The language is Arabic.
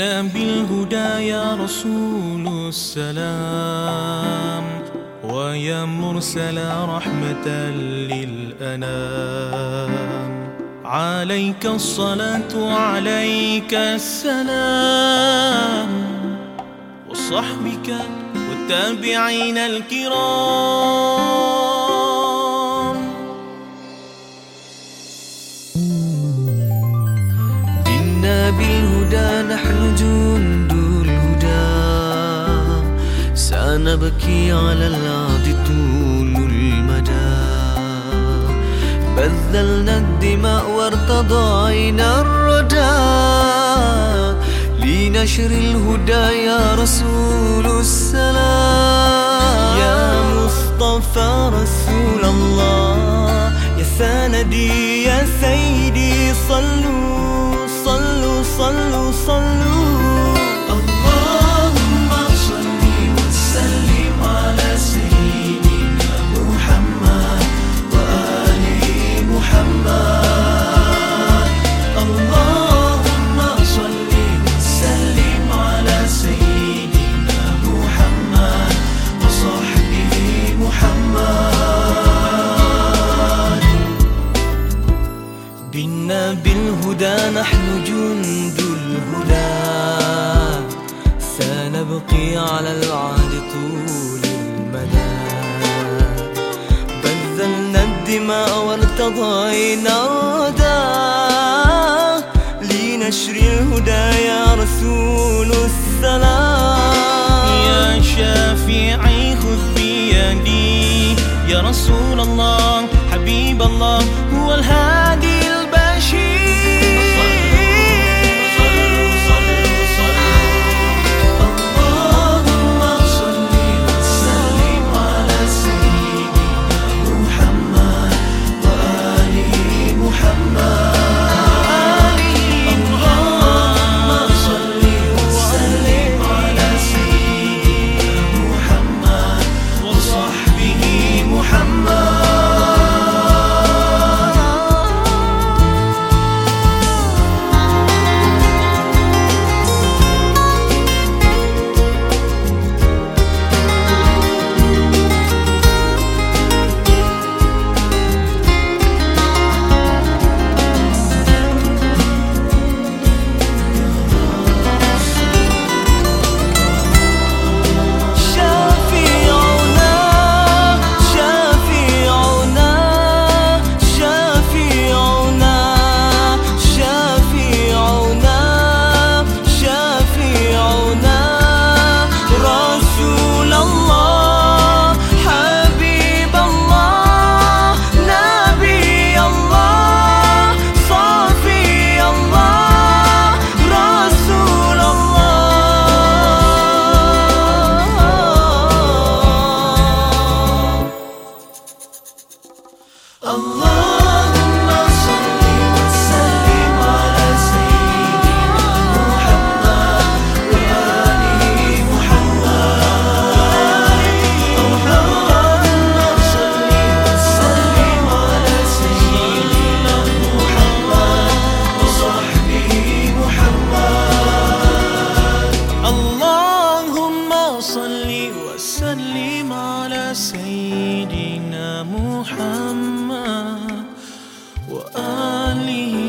بالهدى يا رسول السلام. ويا مرسل رحمة للأنام. عليك الصلاة وعليك السلام. وصحبك والتابعين الكرام. بالهدى نحن جند الهدى سنبكي على الأرض طول المدى بذلنا الدماء وارتضينا الردى لنشر الهدى يا رسول السلام يا مصطفى رسول الله يا سندي يا سيدي صلوا صلوا صلوا صلوا بنا بالهدى نحن جند الهدى. سنبقي على العهد طول المدى. بذلنا الدماء وارتضينا الردى لنشر الهدى يا رسول السلام. يا شافعي خذ بيدي. يا رسول الله حبيب الله هو الهادي سيدنا محمد وآله